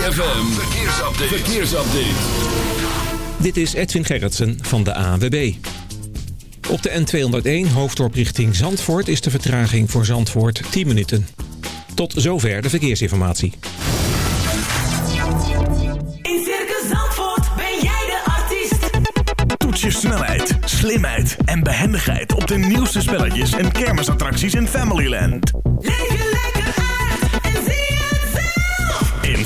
ZFM, verkeersupdate. verkeersupdate. Dit is Edwin Gerritsen van de ANWB. Op de N201 hoofddorp richting Zandvoort is de vertraging voor Zandvoort 10 minuten. Tot zover de verkeersinformatie. In Circus Zandvoort ben jij de artiest. Toets je snelheid, slimheid en behendigheid op de nieuwste spelletjes en kermisattracties in Familyland. Leef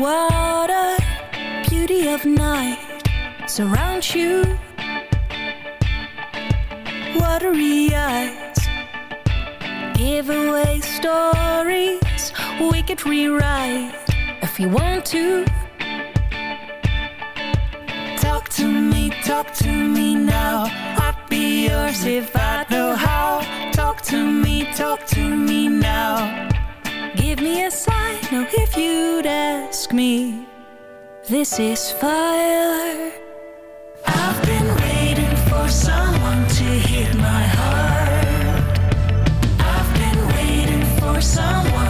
Water, beauty of night surrounds you. Watery eyes give away stories we could rewrite if you want to. Talk to me, talk to me now. I'd be yours if I know how. Talk to me, talk to me now. Give me a sign, now if you'd ask me. This is fire. I've been waiting for someone to hit my heart. I've been waiting for someone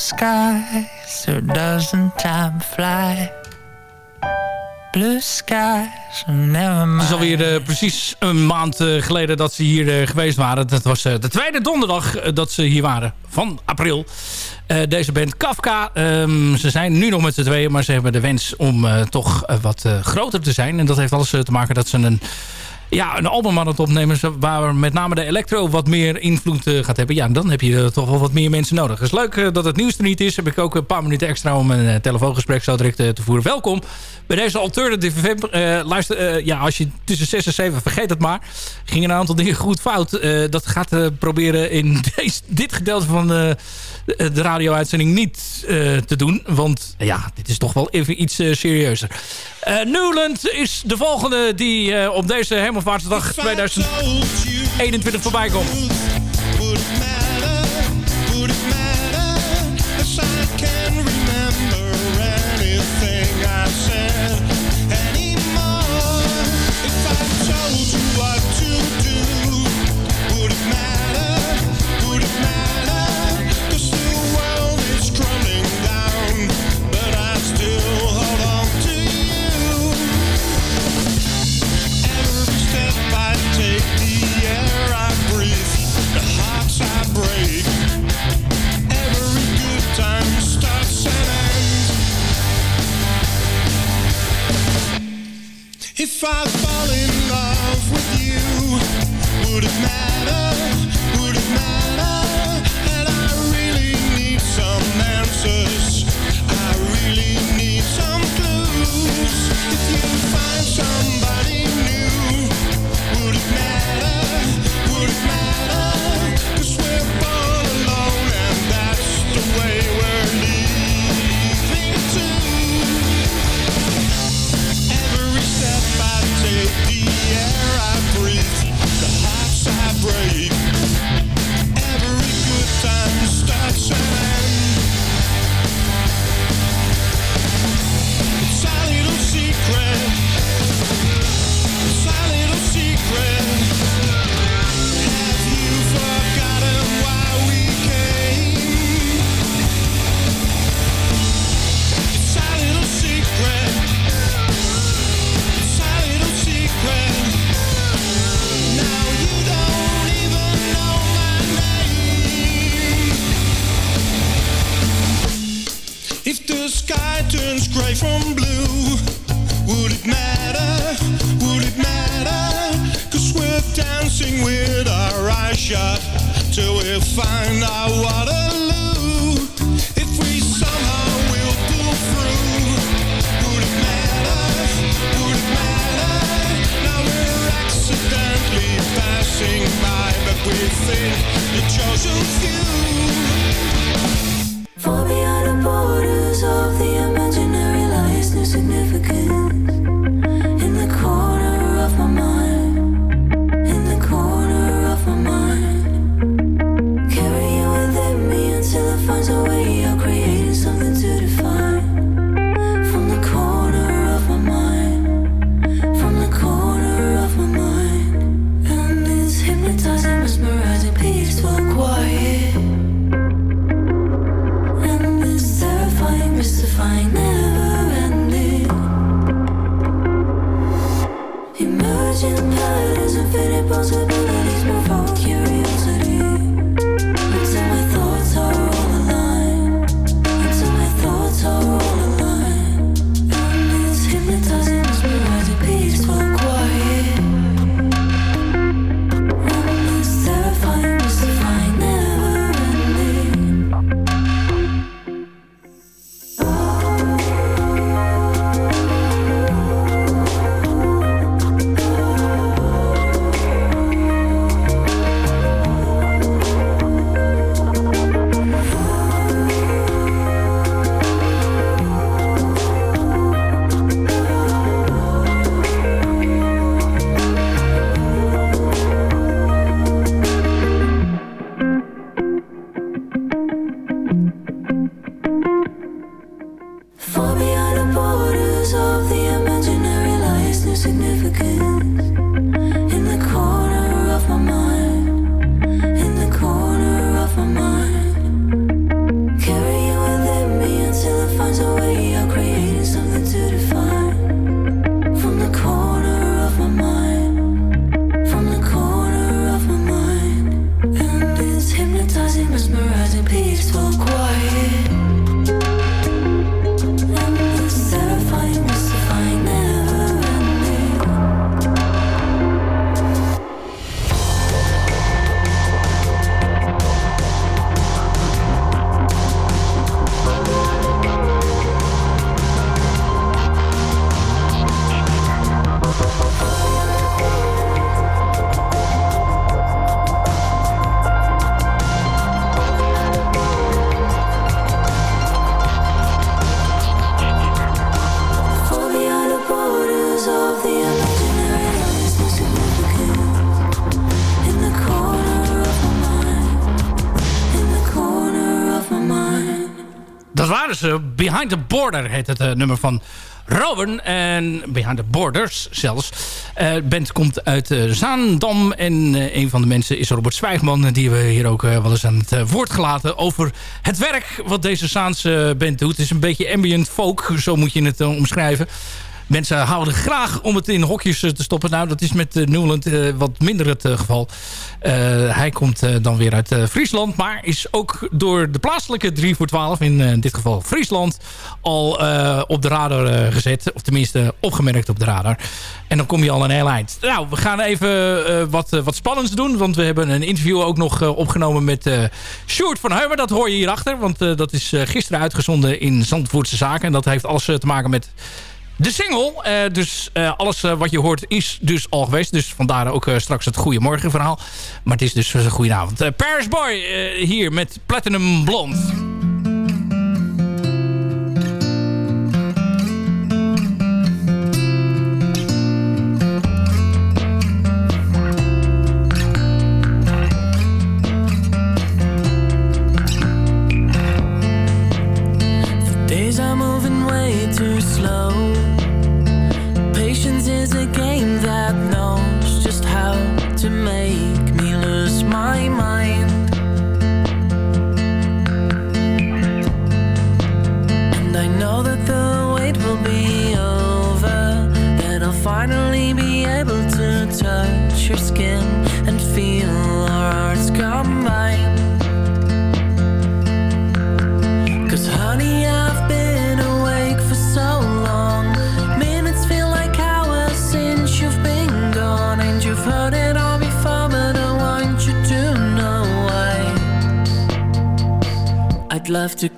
Skies, so doesn't time fly? blue skies, never mind. Het is alweer uh, precies een maand uh, geleden dat ze hier uh, geweest waren. Dat was de tweede donderdag dat ze hier waren, van april. deze band Kafka. Um, ze zijn nu nog met z'n tweeën, maar ze hebben de wens om toch wat groter te zijn. En dat heeft alles te maken dat ze een ja, een album aan het opnemen... waar met name de electro wat meer invloed uh, gaat hebben... ja, dan heb je uh, toch wel wat meer mensen nodig. Het is leuk uh, dat het nieuws er niet is. Heb ik ook een paar minuten extra om een telefoongesprek zo direct te voeren. Welkom bij deze Alternative FM. luister, ja, als je tussen 6 en 7, vergeet het maar. Ging een aantal dingen goed fout. dat gaat proberen in deze, dit gedeelte van de radio-uitzending niet te doen. Want ja, dit is toch wel even iets serieuzer. Newland is de volgende die op deze Hemelvaartsdag 2021 voorbij komt. Would it matter? Cause we're dancing with our eyes shut till we find our Waterloo. If we somehow will pull through, would it matter? Would it matter? Now we're accidentally passing by, but we think the chosen few. Far beyond the borders of the imaginary lies new significance Behind the Border heet het eh, nummer van Robin. En Behind the Borders zelfs. De band komt uit eh, Zaandam. En een van de mensen is Robert Zwijgman. Die we hier ook wel eens aan het woord gelaten. Over het werk wat deze Zaanse band doet. Het is een beetje ambient folk. Zo moet je het omschrijven. Mensen houden graag om het in hokjes eh, te stoppen. Nou, dat is met uh, Newland eh, wat minder het eh, geval. Eh, hij komt eh, dan weer uit eh, Friesland. Maar is ook door de plaatselijke 3 voor 12, in eh, dit geval Friesland, al eh, op de radar eh, gezet. Of tenminste opgemerkt op de radar. En dan kom je al een heel eind. Nou, we gaan even eh, wat, eh, wat spannends doen. Want we hebben een interview ook nog eh, opgenomen met eh Sjoerd van Heumer. Dat hoor je hierachter. Want eh, dat is eh, gisteren uitgezonden in Zandvoortse Zaken. En dat heeft alles eh, te maken met de single. Eh, dus eh, alles eh, wat je hoort is dus al geweest. Dus vandaar ook straks het Goeiemorgen verhaal. Maar het is dus een goedenavond. Uh, Paris Boy hier met Platinum Blonde.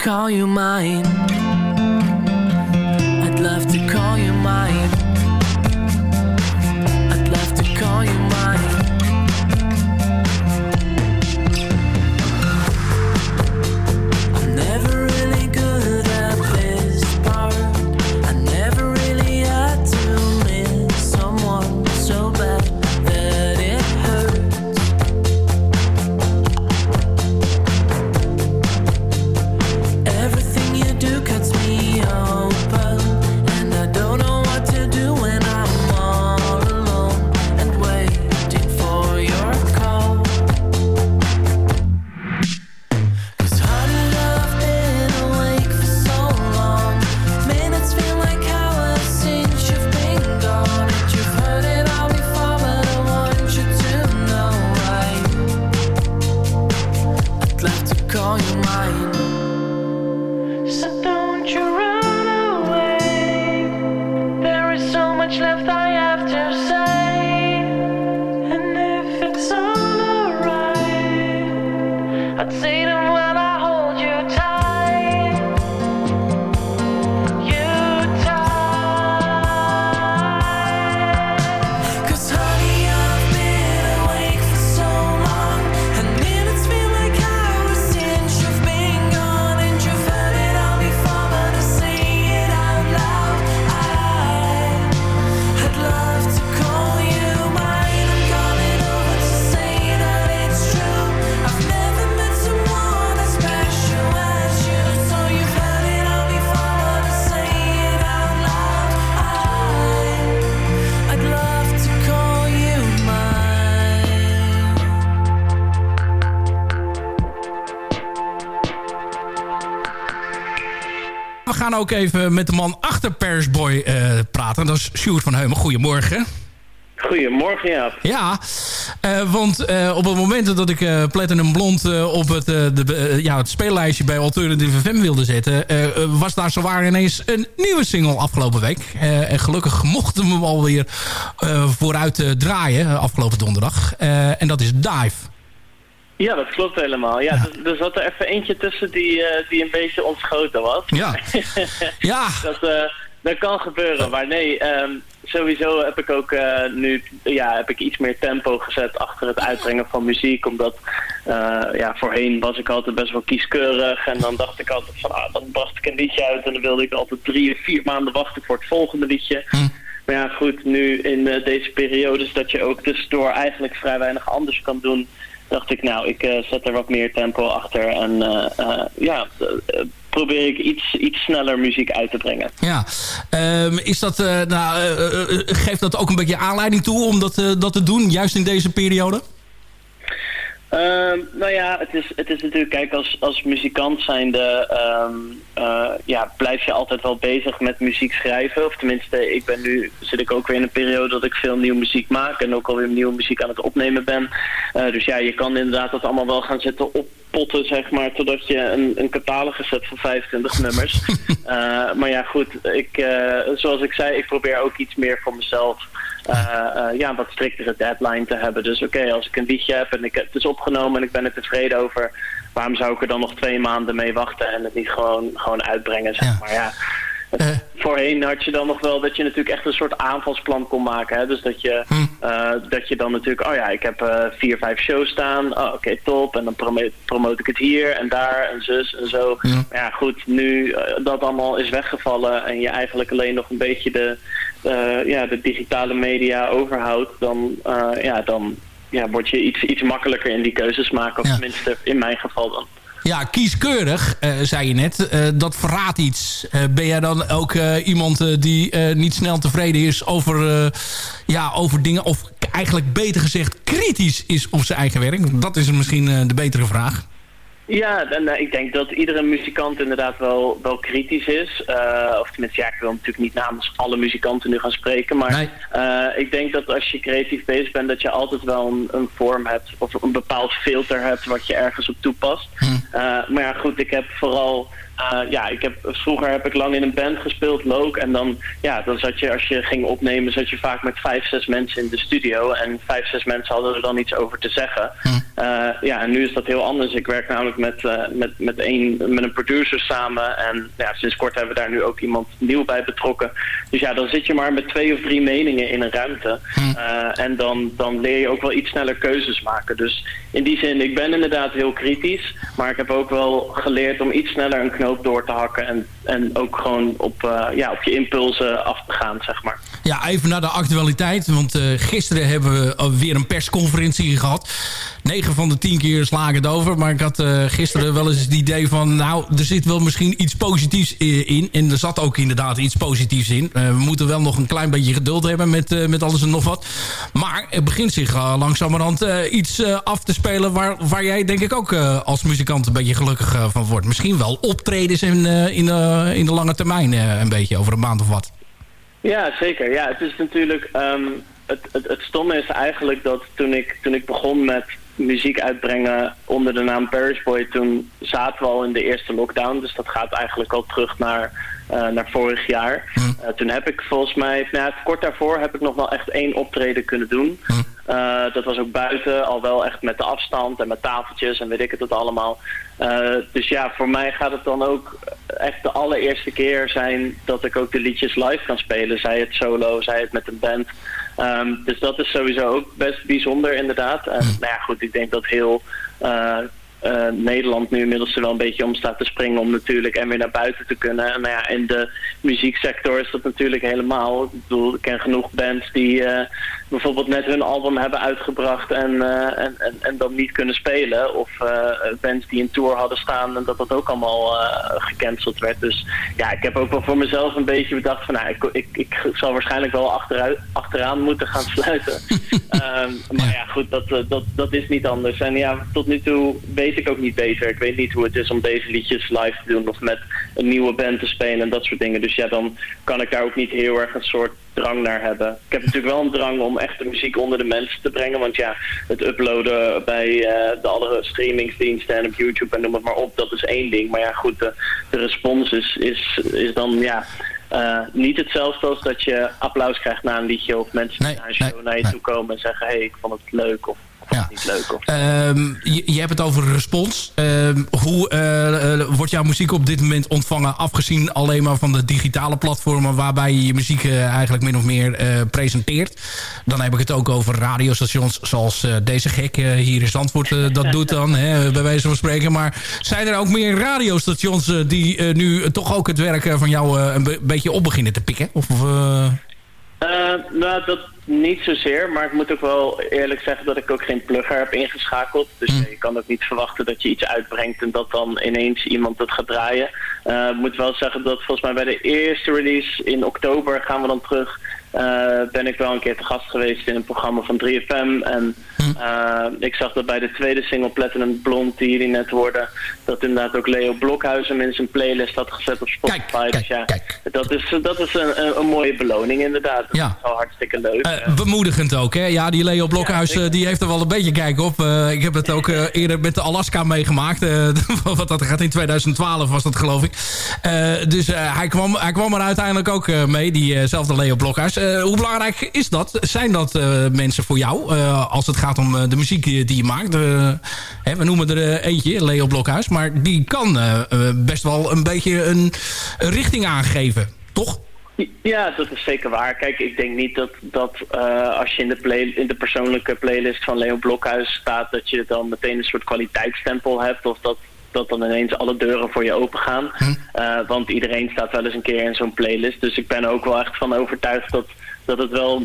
Call you mine. Ook even met de man achter Persboy eh praten. Dat is Sjoerd van Heumen. Goedemorgen. Goedemorgen, Jaap. Ja, eh, want eh, op het moment dat ik eh, Platinum Blond op het, de, ja, het speellijstje bij Alternative FM wilde zetten... was daar zowaar ineens een nieuwe single afgelopen week. En gelukkig mochten we hem alweer vooruit draaien afgelopen donderdag. En dat is Dive. Ja, dat klopt helemaal. Ja, Er, er zat er even eentje tussen die, eh, die een beetje ontschoten was. Ja. ja. Dat, eh, dat kan gebeuren, maar nee, ehm, sowieso heb ik ook eh, nu ja, heb ik iets meer tempo gezet achter het uitbrengen van muziek. Omdat ja, voorheen was ik altijd best wel kieskeurig en dan dacht ik altijd van ah, dan bracht ik een liedje uit en dan wilde ik altijd drie of vier maanden wachten voor het volgende liedje. Maar ja, goed, nu in deze periodes dat je ook tussendoor eigenlijk vrij weinig anders kan doen, dacht ik nou, ik eh, zet er wat meer tempo achter. En eh, eh, ja, probeer ik iets, iets sneller muziek uit te brengen. Ja, Ehm, is dat, nou, geeft dat ook een beetje aanleiding toe om dat, dat te doen, juist in deze periode? Ehm, nou ja, het is, het is natuurlijk, kijk, als, als muzikant zijnde eh, ja, blijf je altijd wel bezig met muziek schrijven. Of tenminste, ik ben nu, zit ik ook weer in een periode dat ik veel nieuwe muziek maak en ook alweer nieuwe muziek aan het opnemen ben. Eh, dus ja, je kan inderdaad dat allemaal wel gaan zitten oppotten, zeg maar, totdat je een, een catalogus hebt van 25 nummers. Eh, maar ja, goed, ik, zoals ik zei, ik probeer ook iets meer voor mezelf ja, een wat striktere deadline te hebben. Dus oké, als ik een liedje heb en ik, het is opgenomen en ik ben er tevreden over, waarom zou ik er dan nog twee maanden mee wachten en het niet gewoon, gewoon uitbrengen, zeg maar. Ja. Het- Voorheen had je dan nog wel dat je natuurlijk echt een soort aanvalsplan kon maken. Hè? Dus dat je, eh, dat je dan natuurlijk, oh ja, ik heb eh, vier, vijf shows staan. Oh, oké, top. En dan promote, promote ik het hier en daar en zus en zo. Ja, goed, nu eh, dat allemaal is weggevallen en je eigenlijk alleen nog een beetje de, eh, ja, de digitale media overhoudt, dan, eh, ja, dan ja, word je iets, iets makkelijker in die keuzes maken. Of Ja. tenminste, in mijn geval dan. Ja, kieskeurig, eh, zei je net. Dat verraadt iets. Ben jij dan ook iemand die niet snel tevreden is over, ja, over dingen... of eigenlijk beter gezegd kritisch is op zijn eigen werk? Dat is misschien de betere vraag. Ja, en, eh, ik denk dat iedere muzikant inderdaad wel, wel kritisch is. Eh, of tenminste, ja, ik wil natuurlijk niet namens alle muzikanten nu gaan spreken. Maar eh, ik denk dat als je creatief bezig bent, dat je altijd wel een, een vorm hebt. Of een bepaald filter hebt wat je ergens op toepast. Eh, maar ja, goed, ik heb vooral... eh, ja, ik heb, vroeger heb ik lang in een band gespeeld, Loke. En dan, ja, dan zat je, als je ging opnemen, zat je vaak met vijf, zes mensen in de studio. En vijf, zes mensen hadden er dan iets over te zeggen. Eh, ja, en nu is dat heel anders. Ik werk namelijk met, eh, met, met, een, met een producer samen. En ja, sinds kort hebben we daar nu ook iemand nieuw bij betrokken. Dus ja, dan zit je maar met twee of drie meningen in een ruimte. Eh, en dan, dan leer je ook wel iets sneller keuzes maken. Dus in die zin, ik ben inderdaad heel kritisch. Maar ik heb ook wel geleerd om iets sneller een knoop door te hakken. En, en ook gewoon op, eh, ja, op je impulsen af te gaan, zeg maar. Ja, even naar de actualiteit. Want eh, gisteren hebben we weer een persconferentie gehad. 9 van de 10 keer sla ik het over. Maar ik had eh, gisteren wel eens het idee van... nou, er zit wel misschien iets positiefs in. En er zat ook inderdaad iets positiefs in. We moeten wel nog een klein beetje geduld hebben met, met alles en nog wat. Maar er begint zich langzamerhand iets af te spelen... Waar, waar jij denk ik ook eh, als muzikant een beetje gelukkig eh, van wordt. Misschien wel optredens in, eh, in, in de lange termijn een beetje, over een maand of wat. Ja, zeker. Ja, het is natuurlijk. ehm, het, het, het stomme is eigenlijk dat toen ik, toen ik begon met muziek uitbrengen onder de naam Parish Boy, toen zaten we al in de eerste lockdown. Dus dat gaat eigenlijk al terug naar, naar vorig jaar. Eh, toen heb ik volgens mij, nou, kort daarvoor heb ik nog wel echt één optreden kunnen doen. Eh, dat was ook buiten, al wel echt met de afstand en met tafeltjes en weet ik het het allemaal. Eh, dus ja, voor mij gaat het dan ook echt de allereerste keer zijn dat ik ook de liedjes live kan spelen. Zij het solo, zij het met een band. Ehm, dus dat is sowieso ook best bijzonder inderdaad. En nou ja, goed, ik denk dat heel eh, Nederland nu inmiddels er wel een beetje om staat te springen om natuurlijk en weer naar buiten te kunnen. En nou ja, in de muzieksector is dat natuurlijk helemaal. Ik bedoel, ik ken genoeg bands die bijvoorbeeld net hun album hebben uitgebracht en, eh, en, en, en dan niet kunnen spelen. Of eh, bands die een tour hadden staan en dat dat ook allemaal eh, gecanceld werd. Dus ja, ik heb ook wel voor mezelf een beetje bedacht van nou, ik, ik, ik zal waarschijnlijk wel achteruit, achteraan moeten gaan sluiten. Ehm, maar ja, goed, dat, dat, dat is niet anders. En ja, tot nu toe weet ik ook niet beter. Ik weet niet hoe het is om deze liedjes live te doen of met een nieuwe band te spelen en dat soort dingen. Dus ja, dan kan ik daar ook niet heel erg een soort drang naar hebben. Ik heb natuurlijk wel een drang om echt de muziek onder de mensen te brengen. Want ja, het uploaden bij eh, de andere streamingsdiensten en op YouTube en noem het maar op, dat is één ding. Maar ja, goed, de, de respons is, is, is dan ja... eh, niet hetzelfde als dat je applaus krijgt na een liedje of mensen die na een show naar je toe komen en zeggen hey, ik vond het leuk of, niet leuk. Of, Ehm, je, je hebt het over respons. Ehm, hoe eh, eh, wordt jouw muziek op dit moment ontvangen... afgezien alleen maar van de digitale platformen... waarbij je je muziek eh, eigenlijk min of meer presenteert? Dan heb ik het ook over radiostations zoals deze gek hier in Zandvoort dat doet dan, hè, bij wijze van spreken. Maar zijn er ook meer radiostations die nu toch ook het werk van jou een be- beetje op beginnen te pikken? Of, nou, dat, niet zozeer, maar ik moet ook wel eerlijk zeggen dat ik ook geen plugger heb ingeschakeld. Dus Hm. je kan ook niet verwachten dat je iets uitbrengt en dat dan ineens iemand het gaat draaien. Eh, ik moet wel zeggen dat volgens mij bij de eerste release in oktober gaan we dan terug. eh, ben ik wel een keer te gast geweest in een programma van 3FM. En Hm. eh, ik zag dat bij de tweede single Platinum Blond, die jullie net hoorden, dat inderdaad ook Leo Blokhuis hem in zijn playlist had gezet op Spotify. dus ja, Dat is, dat is een, een, mooie beloning inderdaad. Dat Ja. is wel hartstikke leuk. Eh, bemoedigend ook, hè? Ja, die Leo Blokhuis die heeft er wel een beetje kijk op. Eh, ik heb het ook eerder met de Alaska meegemaakt. wat dat gaat in 2012 was dat, geloof ik. Dus hij, kwam, hij kwam er uiteindelijk ook mee, diezelfde Leo Blokhuis. Hoe belangrijk is dat? Zijn dat mensen voor jou? als het gaat om eh, de muziek die die je maakt. Eh, hè, we noemen er eh, eentje, Leo Blokhuis. Maar die kan best wel een beetje een, een richting aangeven. Toch? Ja, dat is zeker waar. Kijk, ik denk niet dat, dat als je in de, play, in de persoonlijke playlist van Leo Blokhuis staat... dat je dan meteen een soort kwaliteitsstempel hebt... of dat, dat dan ineens alle deuren voor je open gaan. Eh, want iedereen staat wel eens een keer in zo'n playlist. Dus ik ben er ook wel echt van overtuigd dat, dat het wel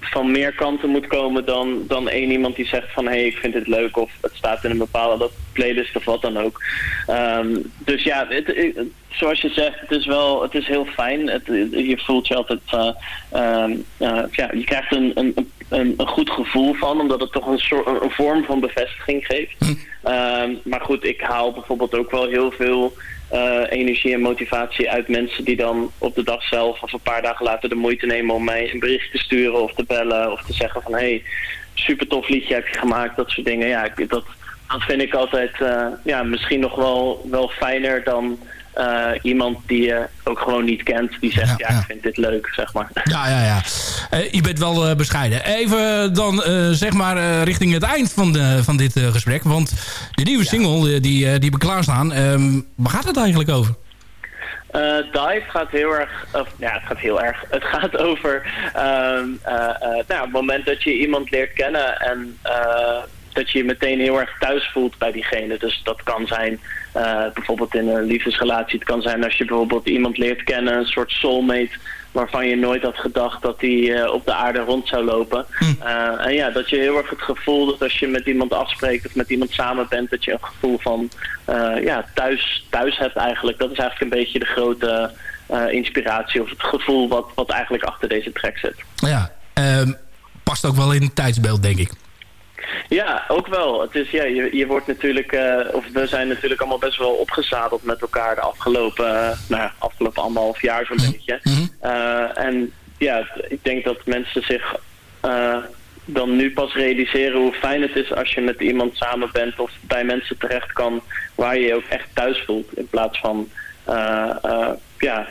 van meer kanten moet komen... dan, dan één iemand die zegt van... hé, hey, ik vind dit leuk of het staat in een bepaalde playlist of wat dan ook. Ehm, dus ja, het, het- zoals je zegt, het is wel het is heel fijn. Het, je voelt je altijd... eh, ehm, eh, ja, je krijgt een, een, een, een goed gevoel van... omdat het toch een, soort, een vorm van bevestiging geeft. Ehm, maar goed, ik haal bijvoorbeeld ook wel heel veel... eh, energie en motivatie uit mensen die dan op de dag zelf of een paar dagen later de moeite nemen om mij een bericht te sturen of te bellen of te zeggen van hé, hey, super tof liedje heb je gemaakt, dat soort dingen. Ja, dat, dat vind ik altijd eh, ja, misschien nog wel, wel fijner dan eh, iemand die je ook gewoon niet kent, die zegt ja, ik vind dit leuk, zeg maar. Ja, ja, ja. Eh, je bent wel eh, bescheiden. Even dan zeg maar richting het eind van, de, van dit gesprek. Want de nieuwe single die, die we klaarstaan, ehm waar gaat het eigenlijk over? Dive gaat heel erg, of, ja, het gaat heel erg. Het gaat over ehm, eh, eh, nou, het moment dat je iemand leert kennen en dat je je meteen heel erg thuis voelt bij diegene. Dus dat kan zijn eh, bijvoorbeeld in een liefdesrelatie. Het kan zijn als je bijvoorbeeld iemand leert kennen, een soort soulmate waarvan je nooit had gedacht dat die eh, op de aarde rond zou lopen. Eh, en ja, dat je heel erg het gevoel dat als je met iemand afspreekt of met iemand samen bent, dat je een gevoel van ja, thuis, thuis hebt eigenlijk. Dat is eigenlijk een beetje de grote inspiratie of het gevoel wat, wat eigenlijk achter deze track zit. Ja, ehm, past ook wel in het tijdsbeeld, denk ik. Ja, ook wel. Het is, ja, je, je wordt natuurlijk, eh, of we zijn natuurlijk allemaal best wel opgezadeld met elkaar de afgelopen, eh, nou afgelopen anderhalf jaar zo'n beetje. Eh, en ja, ik denk dat mensen zich dan nu pas realiseren hoe fijn het is als je met iemand samen bent of bij mensen terecht kan waar je je ook echt thuis voelt. In plaats van ja,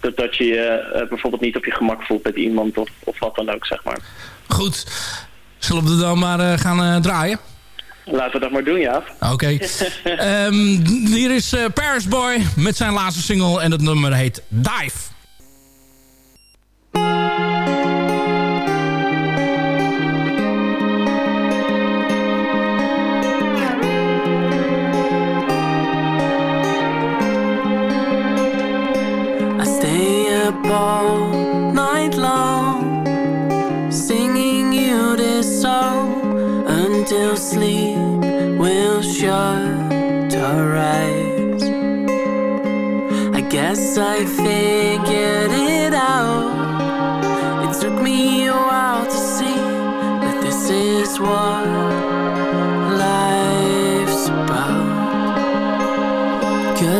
dat, dat je je bijvoorbeeld niet op je gemak voelt met iemand of, of wat dan ook, zeg maar. Goed. Zullen we dan maar eh, gaan eh, draaien? Laten we dat maar doen, ja. Oké. Ehm, hier is eh, Paris Boy met zijn laatste single en het nummer heet Dive. I until sleep will shut our eyes. I guess I figured it out. It took me a while to see that this is what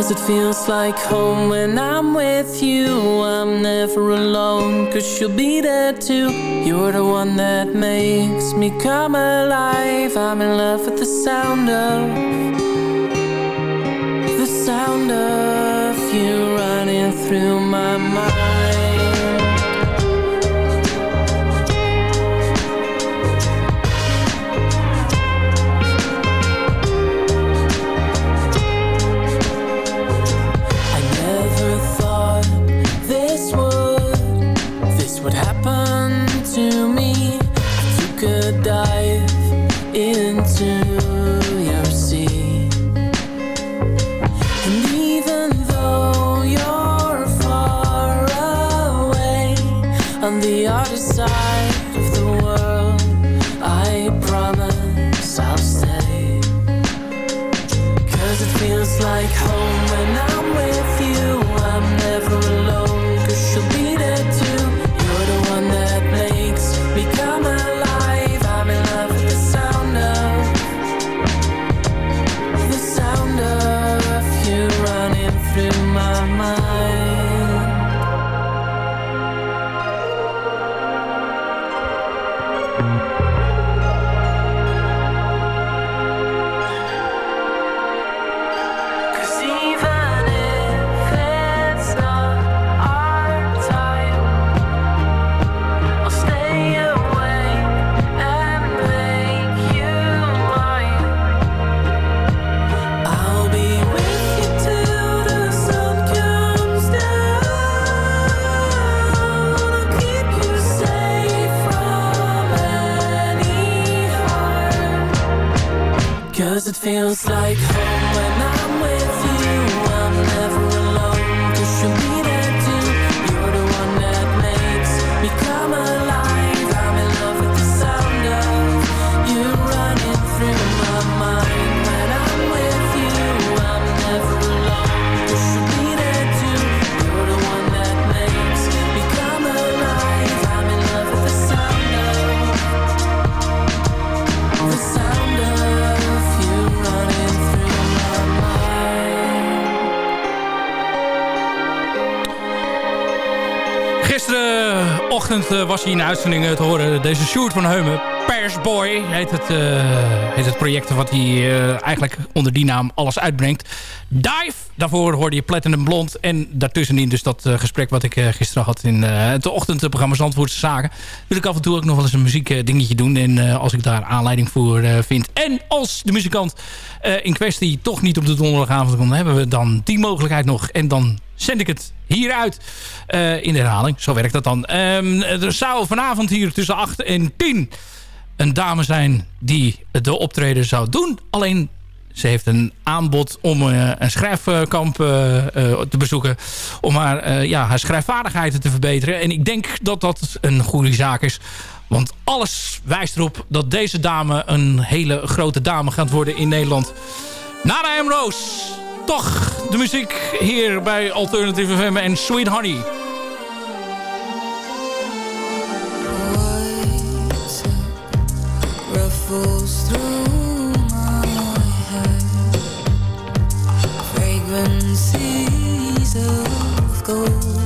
Cause it feels like home when I'm with you. I'm never alone, cause you'll be there too. You're the one that makes me come alive. I'm in love with the sound of the sound of you running through my mind. Was hij in de uitzending eh, te horen. Deze Sjoerd van Heumen. Persboy heet het, eh, heet het project wat hij eh, eigenlijk onder die naam alles uitbrengt. Dive, daarvoor hoorde je Platinum Blond. En daartussenin dus dat eh, gesprek wat ik eh, gisteren had in eh, het ochtendprogramma Zandvoortse Zaken. Wil ik af en toe ook nog wel eens een muziekdingetje doen. En als ik daar aanleiding voor vind. En als de muzikant in kwestie toch niet op de donderdagavond komt... hebben we dan die mogelijkheid nog. En dan zend ik het hieruit eh, in herhaling. Zo werkt dat dan. Ehm, er zou vanavond hier tussen 8 en 10 een dame zijn die de optreden zou doen. Alleen ze heeft een aanbod om eh, een schrijfkamp eh, eh, te bezoeken. Om haar, ja, haar te verbeteren. En ik denk dat dat een goede zaak is. Want alles wijst erop dat deze dame een hele grote dame gaat worden in Nederland. Nana M. Rose. Toch de muziek hier bij Alternative FM en Sweet Honey. Fragrances of gold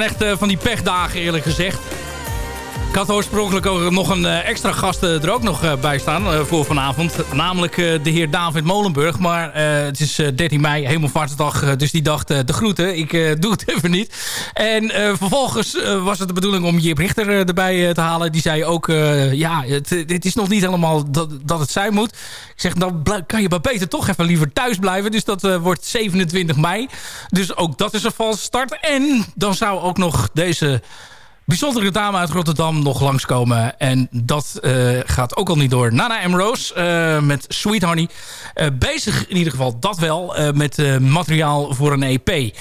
zijn echt eh, van die pechdagen eerlijk gezegd. Ik had oorspronkelijk ook nog een eh, extra gast eh, er ook nog bij staan voor vanavond. Namelijk de heer David Molenburg. Maar het is eh, 13 mei, Hemelvaartsdag. eh, dus die dacht de groeten. Ik doe het even niet. En eh, vervolgens eh, was het de bedoeling om Jip Richter eh, erbij te halen. Die zei ook, ja, het, is nog niet helemaal dat, dat het zijn moet. Ik zeg, dan blij- kan je maar beter toch even liever thuis blijven. Dus dat wordt 27 mei. Dus ook dat is een valse start. En dan zou ook nog deze bijzondere dame uit Rotterdam nog langskomen. En dat eh, gaat ook al niet door. Nana M. Rose eh, met Sweet Honey. Eh, bezig in ieder geval, dat wel, met materiaal voor een EP.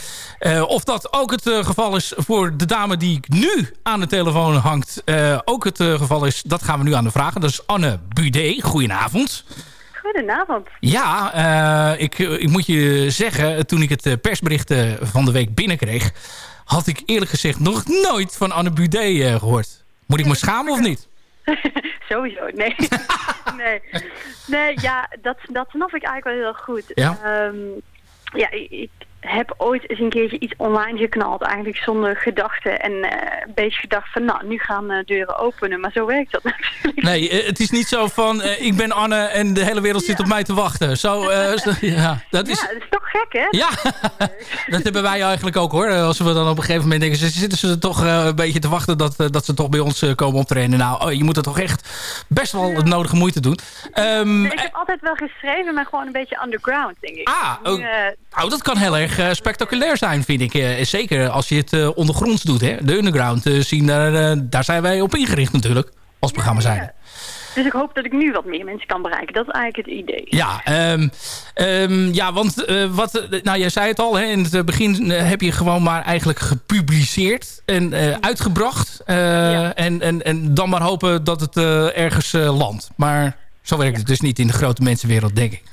Of dat ook het geval is voor de dame die nu aan de telefoon hangt... ook het geval is, dat gaan we nu aan de vragen. Dat is Anne Budé. Goedenavond. Goedenavond. Ja, ik, ik moet je zeggen, toen ik het persbericht van de week binnenkreeg... had ik eerlijk gezegd nog nooit van Anne Budé eh, gehoord. Moet ik me schamen of niet? Sowieso, nee. nee. Nee, ja, dat, dat snap ik eigenlijk wel heel goed. Ja? Ehm, ja, ik heb ooit eens een keertje iets online geknald, eigenlijk zonder gedachten. En eh, een beetje gedacht van, nou, nu gaan eh, deuren openen. Maar zo werkt dat natuurlijk. Nee, eh, het is niet zo van, ik ben Anne en de hele wereld zit op mij te wachten. Zo, zo- ja, dat is... Ja, dat is toch gek, hè? Ja, dat hebben wij eigenlijk ook hoor. Als we dan op een gegeven moment denken, ze zitten ze toch een beetje te wachten dat, dat ze toch bij ons komen optreden. Nou, oh, je moet er toch echt best wel het nodige moeite doen. Ehm, ik heb altijd wel geschreven, maar gewoon een beetje underground, denk ik. Ah, ook- eh, Nou, dat kan heel erg eh, spectaculair zijn, vind ik. Eh, zeker als je het eh, ondergronds doet. Hè? De underground zien, daar, daar zijn wij op ingericht natuurlijk. Als programma zijn. dus ik hoop dat ik nu wat meer mensen kan bereiken. Dat is eigenlijk het idee. Ja, ehm, ehm, ja want wat, nou, jij zei het al. Hè, in het begin heb je gewoon maar eigenlijk gepubliceerd en uitgebracht. En, en, en dan maar hopen dat het ergens landt. Maar zo werkt het dus niet in de grote mensenwereld, denk ik.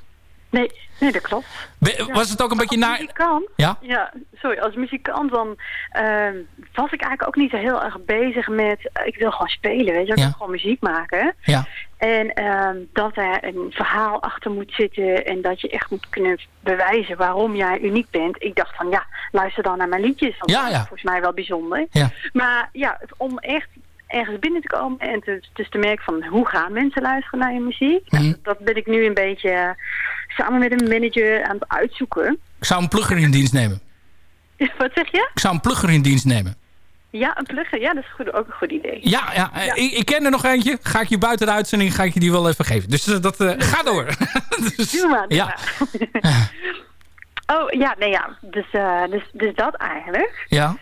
Nee, nee dat klopt. Be- was het ook een beetje naar... muzikant, Ja? ja, sorry, als muzikant dan ehm, was ik eigenlijk ook niet zo heel erg bezig met, eh, ik wil gewoon spelen, weet je, ik Ja. wil gewoon muziek maken. Ja. En ehm, dat er een verhaal achter moet zitten en dat je echt moet kunnen bewijzen waarom jij uniek bent. Ik dacht van, ja, luister dan naar mijn liedjes, want Ja, dat is ja. volgens mij wel bijzonder. Ja. Maar ja, om echt ergens binnen te komen en te, dus te merken van hoe gaan mensen luisteren naar je muziek. Mhm. Nou, dat ben ik nu een beetje eh, samen met een manager aan het uitzoeken. Ik zou een plugger in dienst nemen. Wat zeg je? Ik zou een plugger in dienst nemen. Ja, een plugger. Ja, dat is goed, ook een goed idee. Ja, ja, eh, Ik, ik ken er nog eentje. Ga ik je buiten de uitzending ga ik je die wel even geven. Dus eh, dat eh, ga door. Dus, Doe maar. doe ja. maar. oh, ja, nee, ja. Dus, dus, dus dat eigenlijk. ja.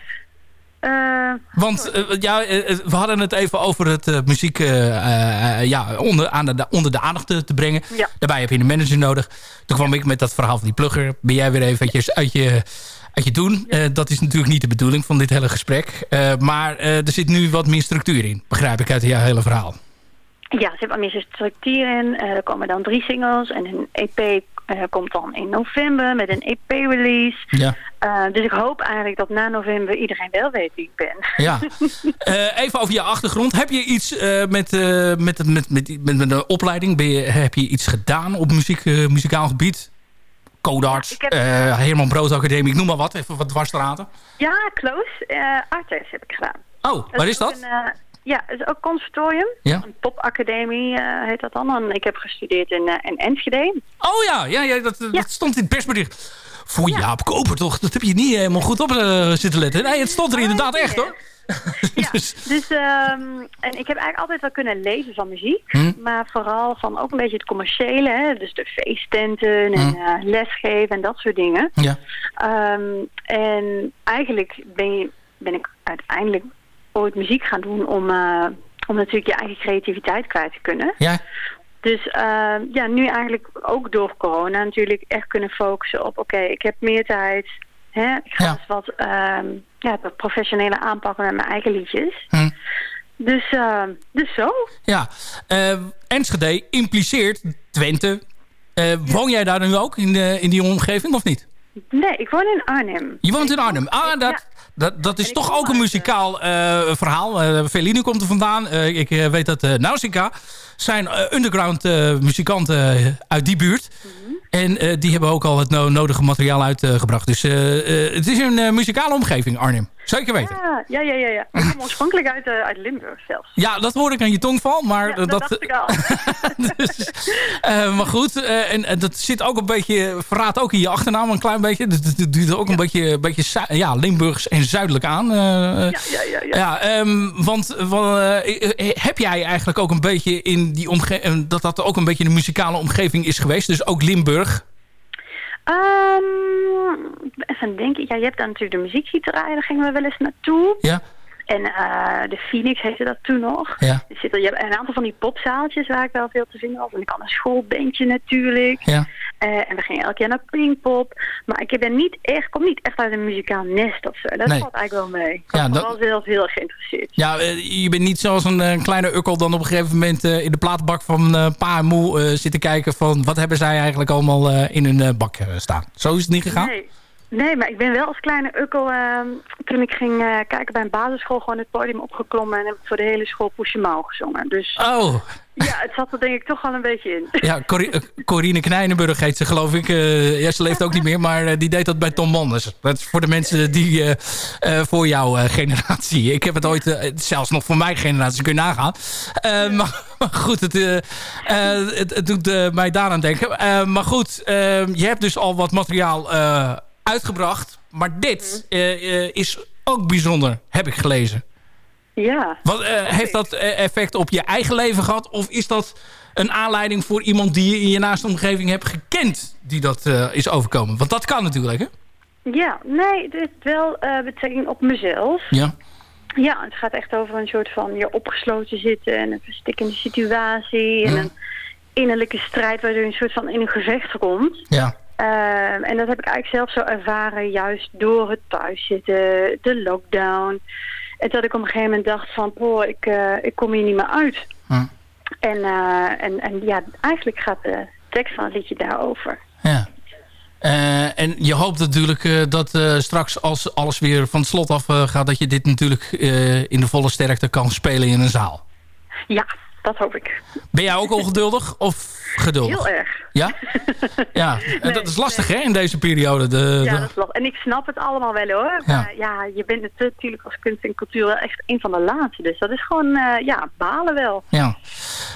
Eh, Want eh, ja, eh, we hadden het even over het muziek ja, onder, aan de, onder de aandacht te, te brengen. Ja. Daarbij heb je een manager nodig. Toen kwam ik met dat verhaal van die plugger. Ben jij weer eventjes uit je, uit je doen. Dat is natuurlijk niet de bedoeling van dit hele gesprek. Maar er zit nu wat meer structuur in. Begrijp ik uit jouw hele verhaal. ja, er zit wat meer structuur in. Er komen dan drie singles en een EP eh, komt dan in november met een EP-release. Ja. Eh, dus ik hoop eigenlijk dat na november iedereen wel weet wie ik ben. Ja. Eh, even over je achtergrond. Heb je iets met, met, met, met, met, de opleiding? Ben je, heb je iets gedaan op muziek, muzikaal gebied? Codarts, heb- Herman Brood Academie, ik noem maar wat. Even wat dwarsstraten. Ja, close. Eh Artes heb ik gedaan. Oh, waar is dat? Een, ja, het is ook conservatorium. Ja. Een popacademie eh, heet dat dan. En ik heb gestudeerd in, eh, in Enschede. Oh ja, ja, ja, dat, dat stond in het persbericht. Voor Jaap Koper toch? Dat heb je niet helemaal goed op eh, zitten letten. Nee, het stond er inderdaad echt hoor. Dus- Dus, ehm, en ik heb eigenlijk altijd wel kunnen leven van muziek. Hm. Maar vooral van ook een beetje het commerciële. Hè? Dus de feesttenten en Hm. lesgeven en dat soort dingen. Ja. Ehm, en eigenlijk ben, je, ben ik uiteindelijk ooit muziek gaan doen om, eh, om natuurlijk je eigen creativiteit kwijt te kunnen. Ja. Dus ehm, ja, nu eigenlijk ook door corona natuurlijk echt kunnen focussen op... oké, ik heb meer tijd. Hè? Ik ga Ja. eens wat, ehm, ja, professionele aanpakken met mijn eigen liedjes. Hm. Dus, ehm, dus zo. Ja, eh, Enschede impliceert Twente. Eh, Woon jij daar nu ook in, de, in die omgeving of niet? Nee, ik woon in Arnhem. Je woont in Arnhem. Ah, dat, dat, dat is toch ook een muzikaal eh, verhaal. Eh Feline komt er vandaan. Eh, ik eh, weet dat eh Nausicaa zijn eh, underground eh, muzikanten uit die buurt. En eh, die hebben ook al het no- nodige materiaal uitgebracht. dus eh, eh, het is een eh, muzikale omgeving, Arnhem. Zeker weten. Ja, ja, ja, ja. ja. Ik kom oorspronkelijk uit, eh, uit Limburg zelfs. Ja, dat hoor ik aan je tongval, maar Ja, eh, dat, dat... dacht ik al. dus, eh, maar goed, en, en dat zit ook een beetje, verraadt ook in je achternaam een klein beetje. Dus het duurt ook een beetje, een beetje ja, Limburgs en zuidelijk aan. ja, ja, ja, ja. ja, ehm, want heb jij eigenlijk ook een beetje in die omgeving... dat dat ook een beetje een muzikale omgeving is geweest? Dus ook Limburg? Ehm, even denken. Ja, je hebt dan natuurlijk de muziekgieterij. Daar gingen we wel eens naartoe. Ja? En eh, de Phoenix heette dat toen nog. Ja. Er je hebt een aantal van die popzaaltjes waar ik wel veel te vinden was. En ik had een schoolbandje natuurlijk. Ja. Eh, en we gingen elke keer naar Pinkpop. Maar ik ben niet echt, kom niet echt uit een muzikaal nest of zo. Dat Nee. valt eigenlijk wel mee. Ik Ja, was dat- wel zelf heel erg geïnteresseerd. Ja, eh, je bent niet zoals een kleine ukkel dan op een gegeven moment in de platenbak van pa en moe zitten kijken van wat hebben zij eigenlijk allemaal in hun bak staan. Zo is het niet gegaan? Nee. Nee, maar ik ben wel als kleine ukkel, ehm, toen ik ging eh, kijken bij een basisschool, gewoon het podium opgeklommen en heb ik voor de hele school Mouth gezongen. Dus Oh, ja, het zat er denk ik toch wel een beetje in. ja, eh, Corine Knijnenburg heet ze geloof ik. Eh, ja, ze leeft ook niet meer, maar die deed dat bij Tom Manders. Dat is voor de mensen die voor jouw generatie. Ik heb het ooit, zelfs nog voor mijn generatie, kun je nagaan. Eh, maar, maar goed, het, het, het doet mij daaraan denken. Maar goed, je hebt dus al wat materiaal uitgebracht. Maar dit eh, eh, is ook bijzonder, heb ik gelezen. Ja. Wat, eh, heeft dat effect op je eigen leven gehad? Of is dat een aanleiding voor iemand die je in je naaste omgeving hebt gekend... die dat is overkomen? Want dat kan natuurlijk, hè? Ja, nee, het heeft wel betrekking op mezelf. Ja. Ja, het gaat echt over een soort van je opgesloten zitten en een verstikkende situatie en een innerlijke strijd waardoor je een soort van in een gevecht komt. Ja. Ehm, en dat heb ik eigenlijk zelf zo ervaren, juist door het thuiszitten, de lockdown. En dat ik op een gegeven moment dacht van, poh, ik, eh, ik kom hier niet meer uit. Hm. En, eh, en, en ja, eigenlijk gaat de tekst van het liedje daarover. ja. Eh, en je hoopt natuurlijk dat straks als alles weer van het slot af gaat... dat je dit natuurlijk in de volle sterkte kan spelen in een zaal. Ja, dat hoop ik. Ben jij ook ongeduldig of geduldig? Heel erg. Ja? Ja, en dat is lastig hè in deze periode. De, Ja, de- dat is lastig. En ik snap het allemaal wel hoor. Ja. Maar ja, je bent natuurlijk als kunst en cultuur wel echt een van de laatste. Dus dat is gewoon, eh, ja, balen wel. Ja.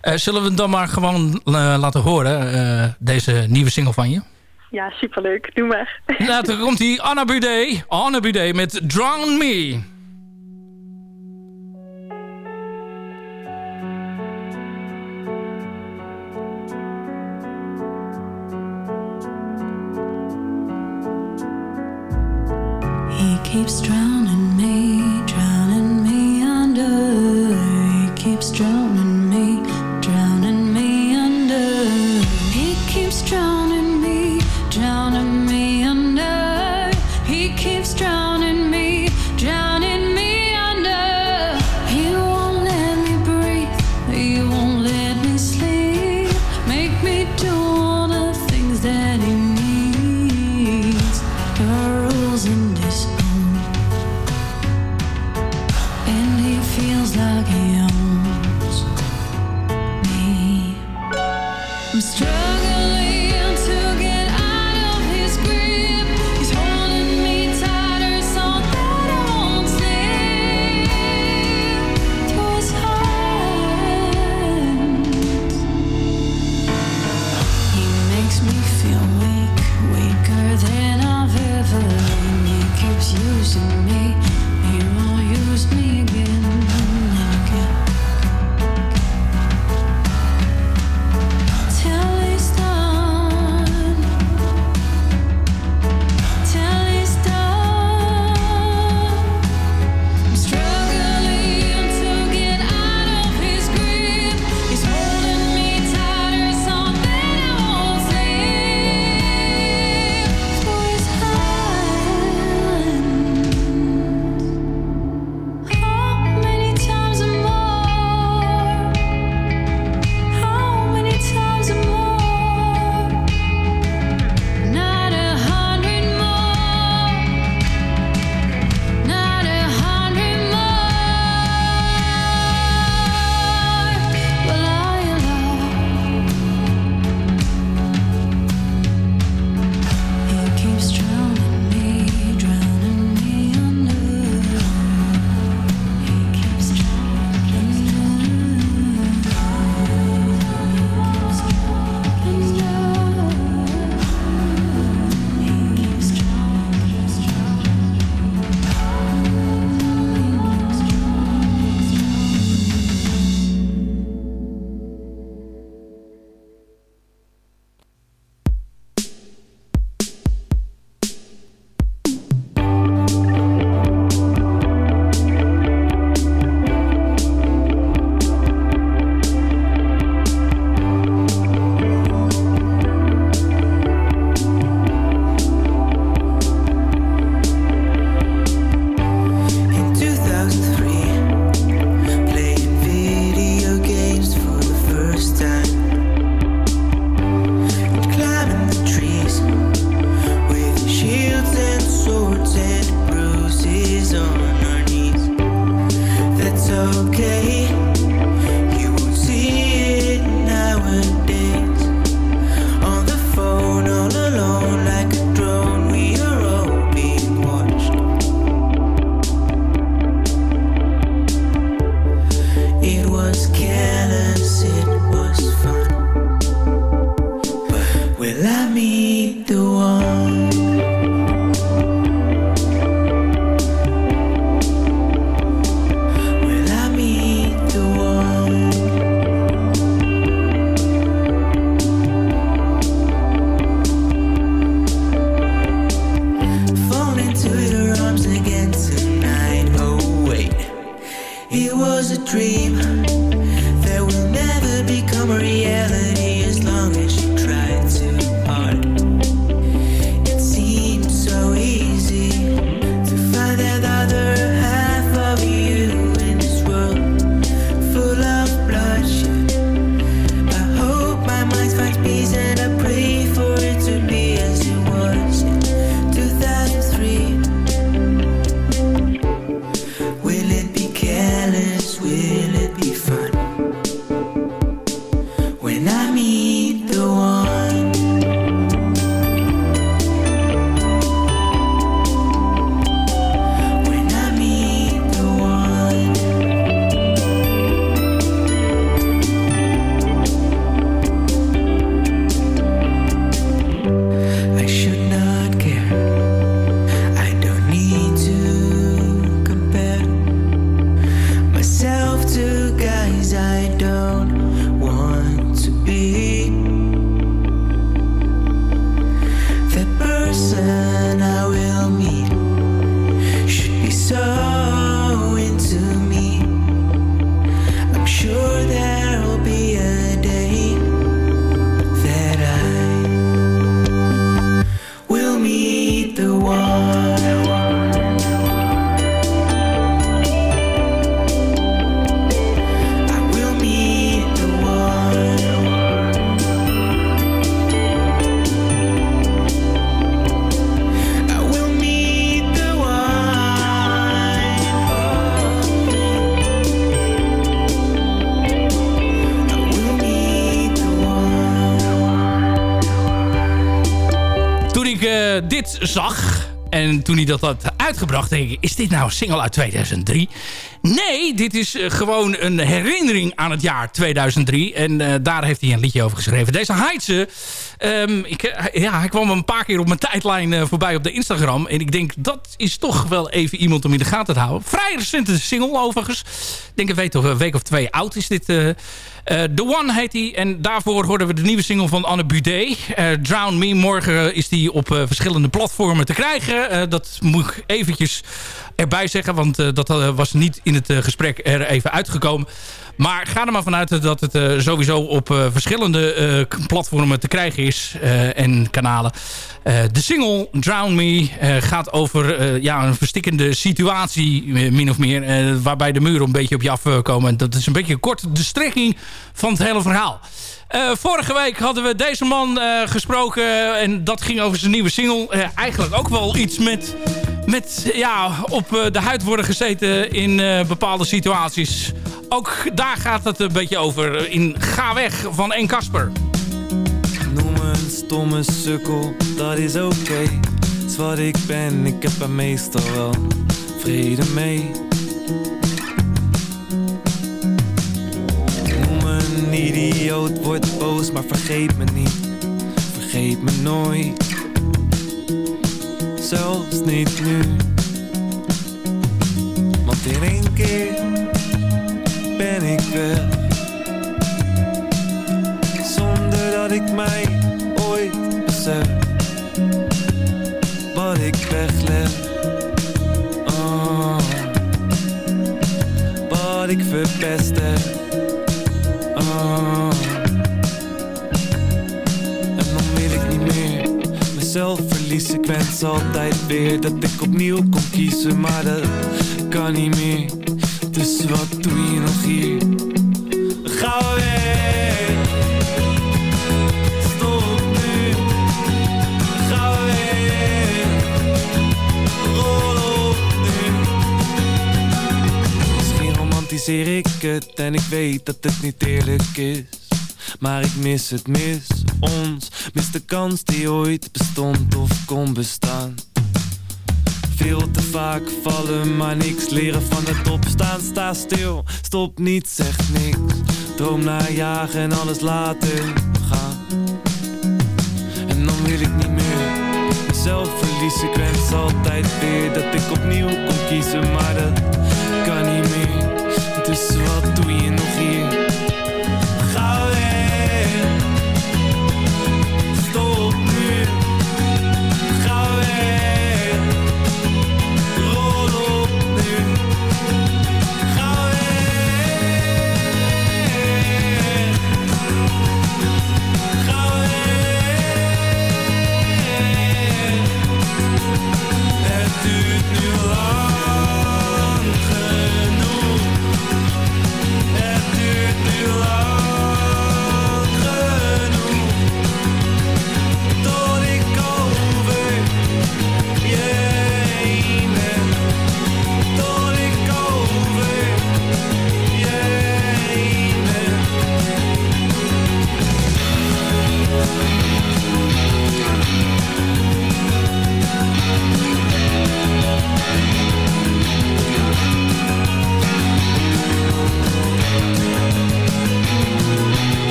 Eh, zullen we het dan maar gewoon eh, laten horen, deze nieuwe single van je? Ja, superleuk. Doe maar. Nou, dan komt die Anna Bude. Anna Bude met Drown Me. Keeps drowning me, dit zag en toen hij dat had uitgebracht, denk ik... is dit nou een single uit 2003? Nee, dit is eh, gewoon een herinnering aan het jaar 2003. En eh, daar heeft hij een liedje over geschreven. Deze Heidse, ehm, ik, eh, ja, hij kwam een paar keer op mijn tijdlijn voorbij op de Instagram. En ik denk, dat is toch wel even iemand om in de gaten te houden. Vrij recente single overigens. Ik denk week of, een week of twee oud is dit... eh, The One heet hij. En daarvoor hoorden we de nieuwe single van Anne Budé. Drown Me. Morgen is die op verschillende platformen te krijgen. Dat moet ik eventjes erbij zeggen. Want eh, dat eh, was niet in het eh, gesprek er even uitgekomen. Maar ga er maar vanuit dat het eh, sowieso op eh, verschillende eh, platformen te krijgen is. en kanalen. De single Drown Me gaat over ja, een verstikkende situatie, min of meer. waarbij de muren een beetje op je afkomen. Dat is een beetje kort de strekking van het hele verhaal. Vorige week hadden we deze man gesproken. En dat ging over zijn nieuwe single. Eigenlijk ook wel iets met, met ja, op de huid worden gezeten in bepaalde situaties. Ook daar gaat het een beetje over. In Ga weg van En Kasper. Noem me een stomme sukkel, dat is oké. Is wat ik ben, ik heb er meestal wel vrede mee. Noem me een idioot, word boos, maar vergeet me niet. Vergeet me nooit. Zelfs niet nu. Want in één keer ben ik weg. Zonder dat ik mij ooit besef Wat ik wegleg oh. Wat ik verpest heb oh. En dan wil ik niet meer Mezelf verliezen Ik wens altijd weer dat ik opnieuw kon kiezen Maar dat kan niet meer Dus wat doe je nog hier? Ga weg Stop nu, ga weg, rol op nu. Misschien romantiseer ik het en ik weet dat het niet eerlijk is. Maar ik mis het, mis ons, mis de kans die ooit bestond of kon bestaan. Veel te vaak vallen, maar niks leren van het opstaan. Sta stil, stop niet, zeg niks. droom najagen en alles laten gaan. En dan wil ik niet meer mezelf verliezen. Ik wens altijd weer dat ik opnieuw kon kiezen, maar dat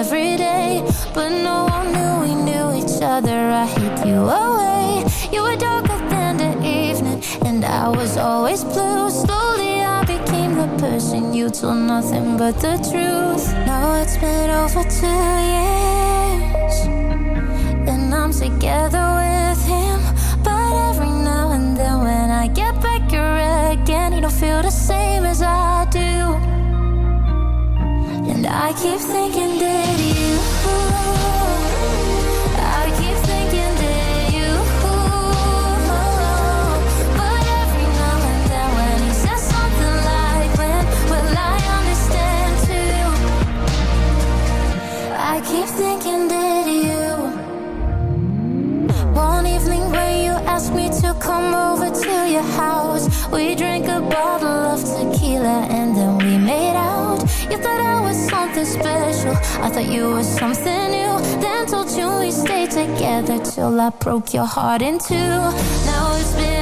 every day, but no one knew we knew each other. I hid you away. You were darker than the evening, and I was always blue. Slowly I became the person you told nothing but the truth. Now it's been over two years, and I'm together I keep thinking that I thought you were something new. Then told you we stayed together till I broke your heart in two. Now it's been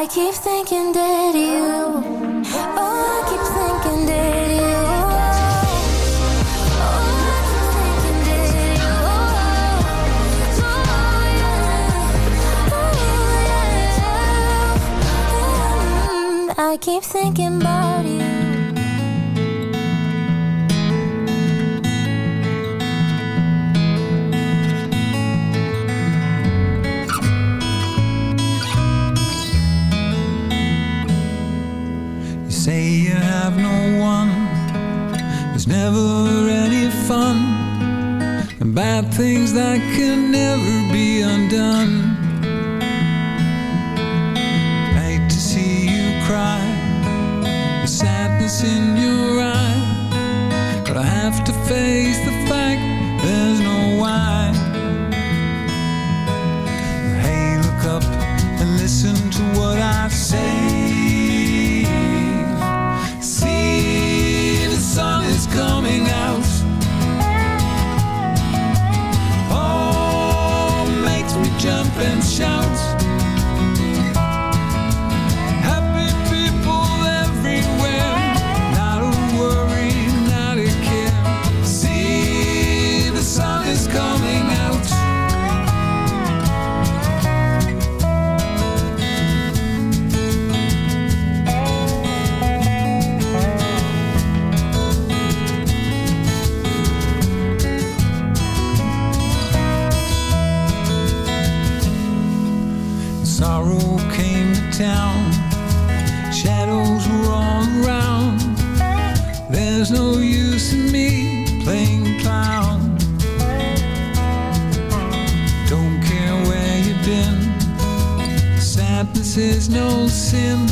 I keep thinking that you Oh, I keep thinking that you. I keep thinking that never any fun. And bad things that can never be undone. I hate to see you cry. The sadness in your eye but I have to face the is no sin.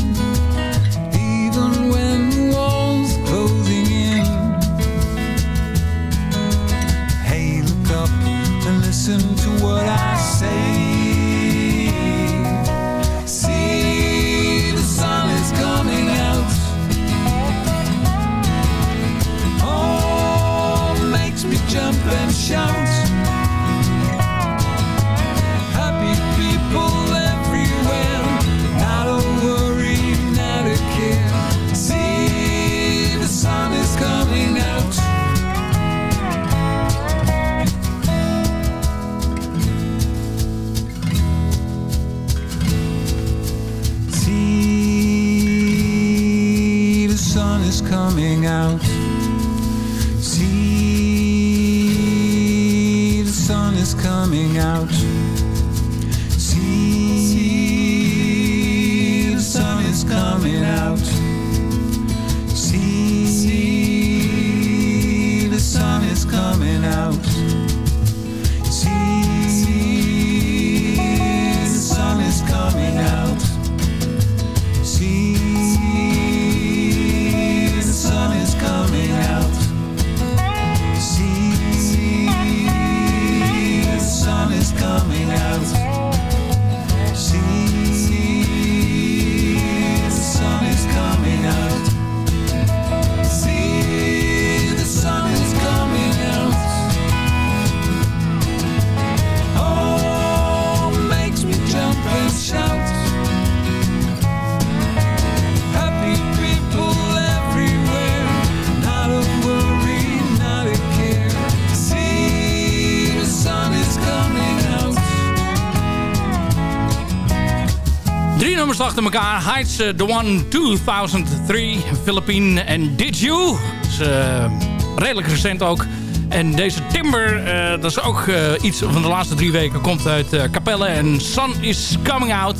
achter elkaar. Heights, eh, The One, 2003, Philippine and Did You. Dat is eh, redelijk recent ook. En deze Timber, eh, dat is ook iets van de laatste drie weken, komt uit Capelle. En Sun is Coming Out.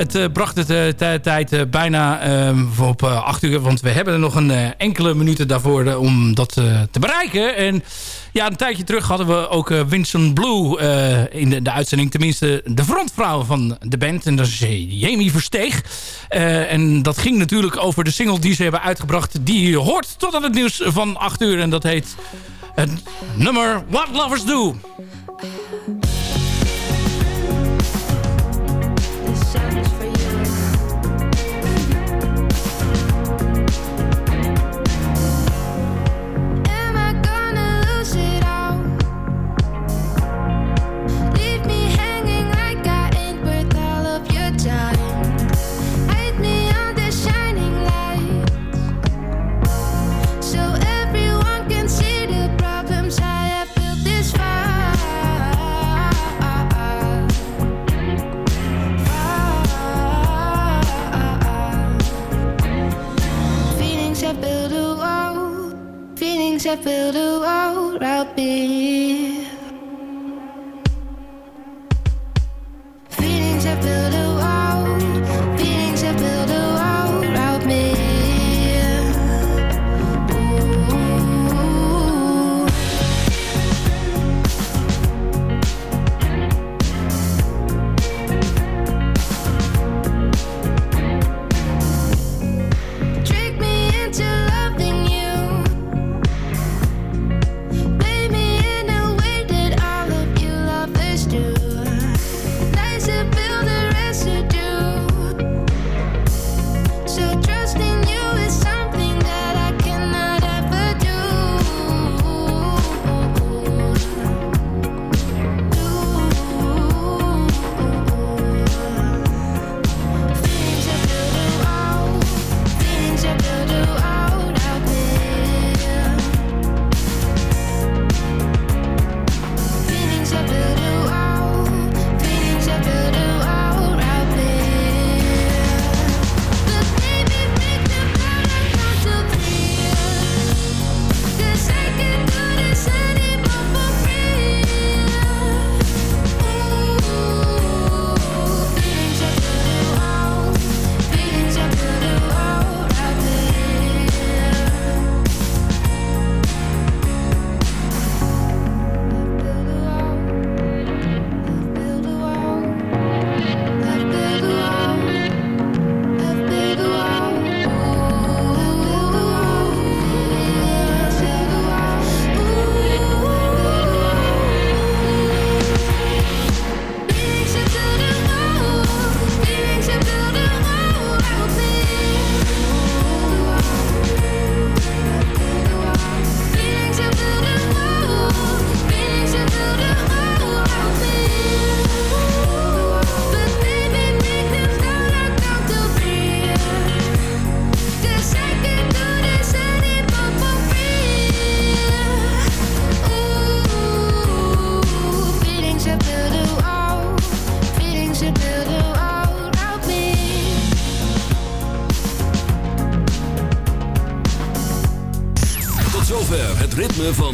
Het eh, bracht de eh, tijd eh, bijna ehm, op acht uur. Want we hebben er nog een enkele minuten daarvoor om dat te bereiken. En ja, een tijdje terug hadden we ook Winston Blue in de, de uitzending. Tenminste, de frontvrouw van de band. En dat is Jamie Versteeg. en dat ging natuurlijk over de single die ze hebben uitgebracht. Die hoort tot aan het nieuws van 8 uur. En dat heet het nummer What Lovers Do. things that build a world I'll be.